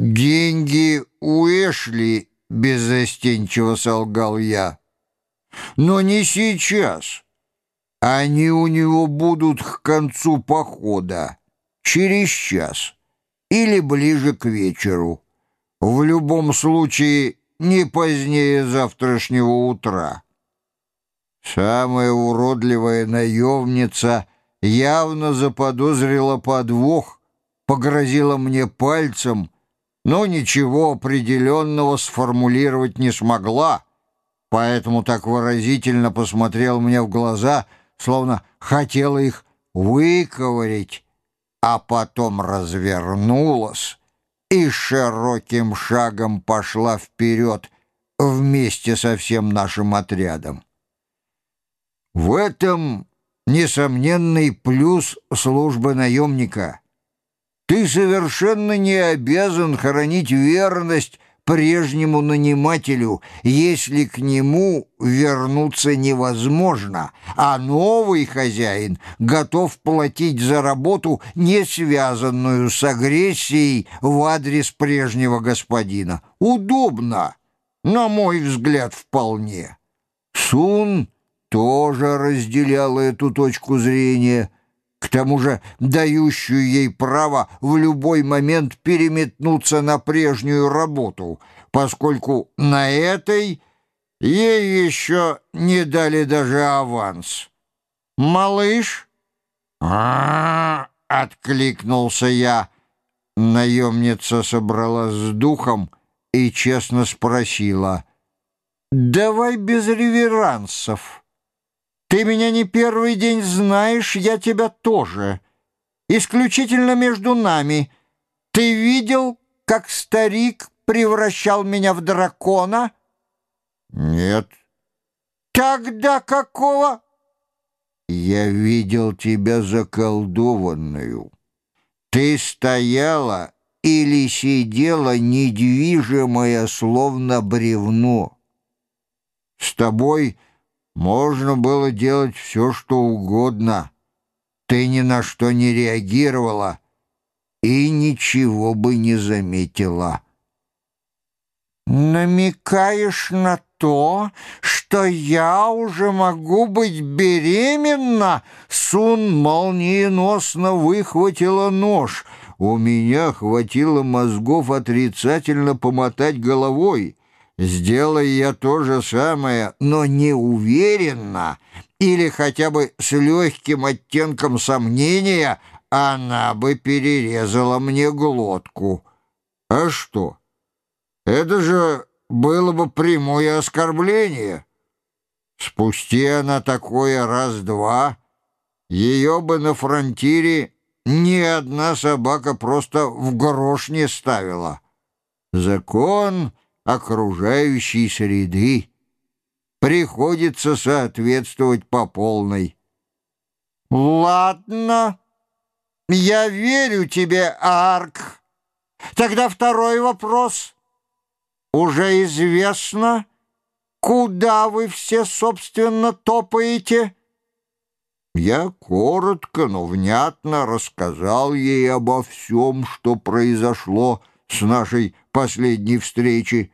«Деньги у Эшли», — беззастенчиво солгал я. «Но не сейчас. Они у него будут к концу похода, через час или ближе к вечеру. В любом случае, не позднее завтрашнего утра». Самая уродливая наемница явно заподозрила подвох, погрозила мне пальцем — но ничего определенного сформулировать не смогла, поэтому так выразительно посмотрел мне в глаза, словно хотела их выковырять, а потом развернулась и широким шагом пошла вперед вместе со всем нашим отрядом. В этом несомненный плюс службы наемника — ты совершенно не обязан хранить верность прежнему нанимателю, если к нему вернуться невозможно, а новый хозяин готов платить за работу, не связанную с агрессией в адрес прежнего господина. Удобно, на мой взгляд, вполне. Сун тоже разделял эту точку зрения – к тому же дающую ей право в любой момент переметнуться на прежнюю работу, поскольку на этой ей еще не дали даже аванс. «Малыш?» а откликнулся я. Наемница собралась с духом и честно спросила. «Давай без реверансов». Ты меня не первый день знаешь, я тебя тоже. Исключительно между нами. Ты видел, как старик превращал меня в дракона? Нет. Тогда какого? Я видел тебя заколдованную. Ты стояла или сидела недвижимая, словно бревно. С тобой можно было делать все, что угодно. Ты ни на что не реагировала и ничего бы не заметила. «Намекаешь на то, что я уже могу быть беременна?» Сун молниеносно выхватила нож. У меня хватило мозгов отрицательно помотать головой. Сделай я то же самое, но не уверенно или хотя бы с легким оттенком сомнения, она бы перерезала мне глотку. А что? Это же было бы прямое оскорбление. Спусти она такое раз-два, ее бы на фронтире ни одна собака просто в грош не ставила. Закон окружающей среды. Приходится соответствовать по полной. «Ладно, я верю тебе, Арк. Тогда второй вопрос. Уже известно, куда вы все, собственно, топаете?» Я коротко, но внятно рассказал ей обо всем, что произошло с нашей последней встречи.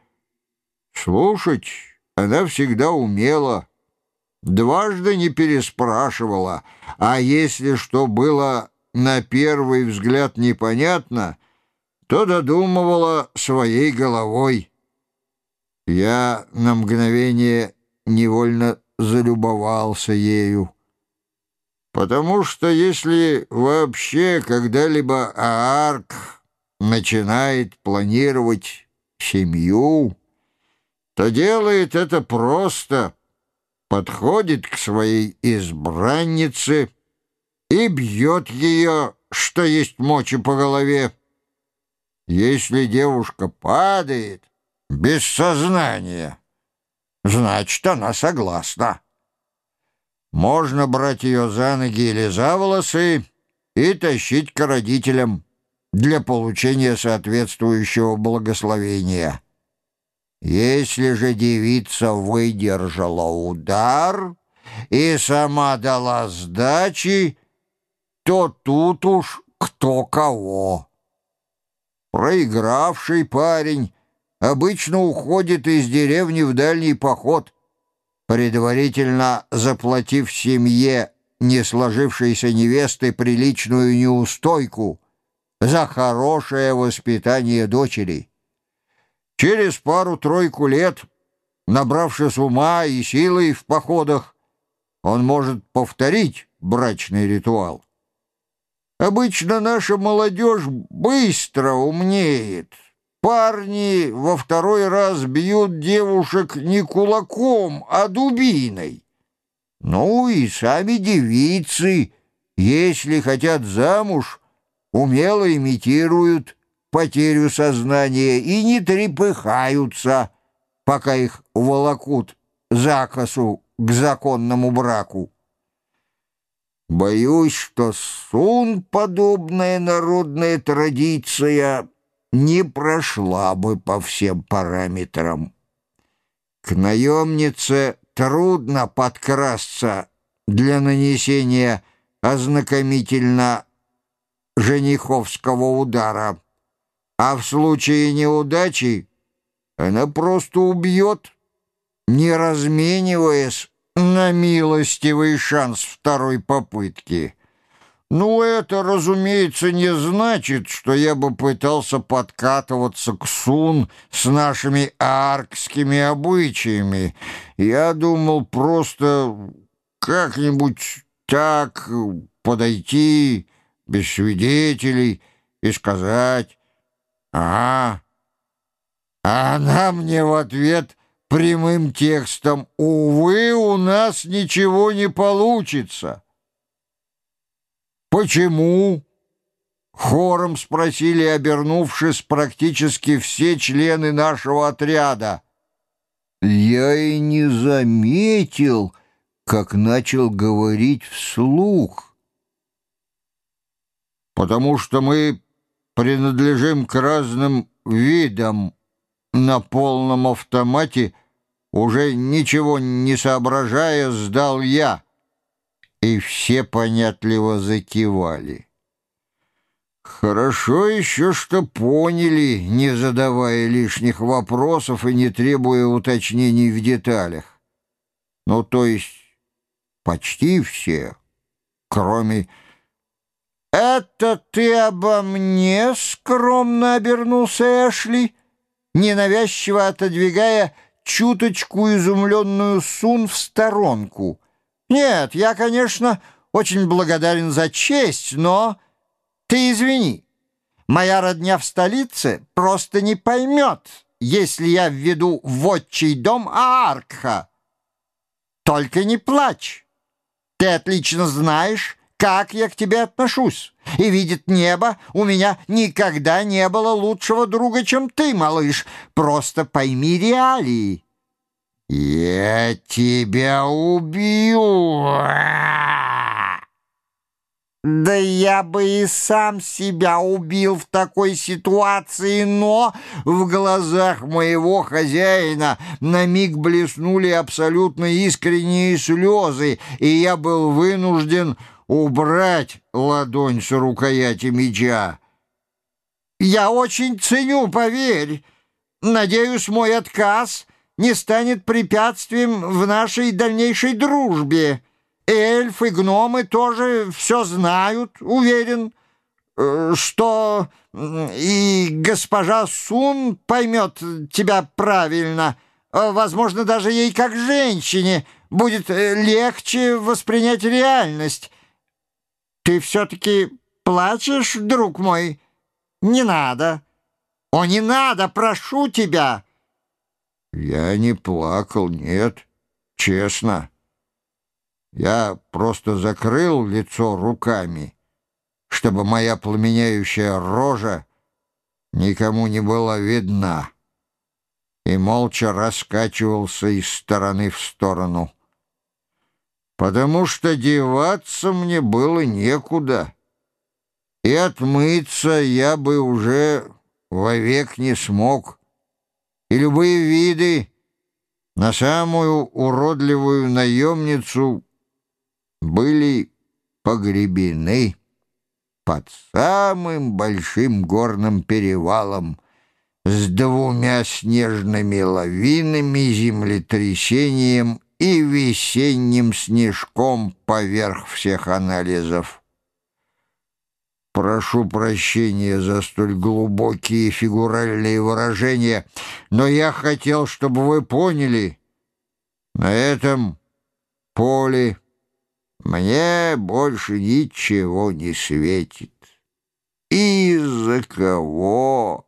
Слушать она всегда умела, дважды не переспрашивала, а если что было на первый взгляд непонятно, то додумывала своей головой. Я на мгновение невольно залюбовался ею. Потому что если вообще когда-либо Аарк начинает планировать семью, то делает это просто, подходит к своей избраннице и бьет ее, что есть мочи по голове. Если девушка падает без сознания, значит, она согласна. Можно брать ее за ноги или за волосы и тащить к родителям для получения соответствующего благословения. Если же девица выдержала удар и сама дала сдачи, то тут уж кто кого. Проигравший парень обычно уходит из деревни в дальний поход, предварительно заплатив семье не сложившейся невесты приличную неустойку за хорошее воспитание дочери. Через пару-тройку лет, набравшись ума и силой в походах, он может повторить брачный ритуал. Обычно наша молодежь быстро умнеет. Парни во второй раз бьют девушек не кулаком, а дубиной. Ну и сами девицы, если хотят замуж, умело имитируют потерю сознания и не трепыхаются, пока их волокут за косу к законному браку. Боюсь, что сун подобная народная традиция не прошла бы по всем параметрам. К наемнице трудно подкрасться для нанесения ознакомительно жениховского удара, а в случае неудачи она просто убьет, не размениваясь на милостивый шанс второй попытки. Ну, это, разумеется, не значит, что я бы пытался подкатываться к Сун с нашими аркскими обычаями. Я думал просто как-нибудь так подойти без свидетелей и сказать «Ага». А она мне в ответ прямым текстом «Увы, у нас ничего не получится». «Почему?» — хором спросили, обернувшись практически все члены нашего отряда. Я и не заметил, как начал говорить вслух. «Потому что мы принадлежим к разным видам на полном автомате, уже ничего не соображая, сдал я» и все понятливо закивали. Хорошо еще, что поняли, не задавая лишних вопросов и не требуя уточнений в деталях. Ну, то есть почти все, кроме... «Это ты обо мне?» — скромно обернулся Эшли, ненавязчиво отодвигая чуточку изумленную Сун в сторонку — нет, я, конечно, очень благодарен за честь, но ты извини. Моя родня в столице просто не поймет, если я введу в отчий дом Ааркха. Только не плачь. Ты отлично знаешь, как я к тебе отношусь. И видит небо, у меня никогда не было лучшего друга, чем ты, малыш. Просто пойми реалии. «Я тебя убью!» «Да я бы и сам себя убил в такой ситуации, но в глазах моего хозяина на миг блеснули абсолютно искренние слезы, и я был вынужден убрать ладонь с рукояти меча. «Я очень ценю, поверь. Надеюсь, мой отказ...» не станет препятствием в нашей дальнейшей дружбе. Эльфы, гномы тоже все знают, уверен, э, что и госпожа Сун поймет тебя правильно. Э, возможно, даже ей, как женщине, будет э, легче воспринять реальность. Ты все-таки плачешь, друг мой? Не надо. О, не надо, прошу тебя!» Я не плакал, нет, честно. Я просто закрыл лицо руками, чтобы моя пламеняющая рожа никому не была видна, и молча раскачивался из стороны в сторону, потому что деваться мне было некуда, и отмыться я бы уже вовек не смог и любые виды на самую уродливую наемницу были погребены. под самым большим горным перевалом с двумя снежными лавинами, землетрясением и весенним снежком поверх всех анализов. Прошу прощения за столь глубокие фигуральные выражения, но я хотел, чтобы вы поняли, на этом поле мне больше ничего не светит. Из-за кого?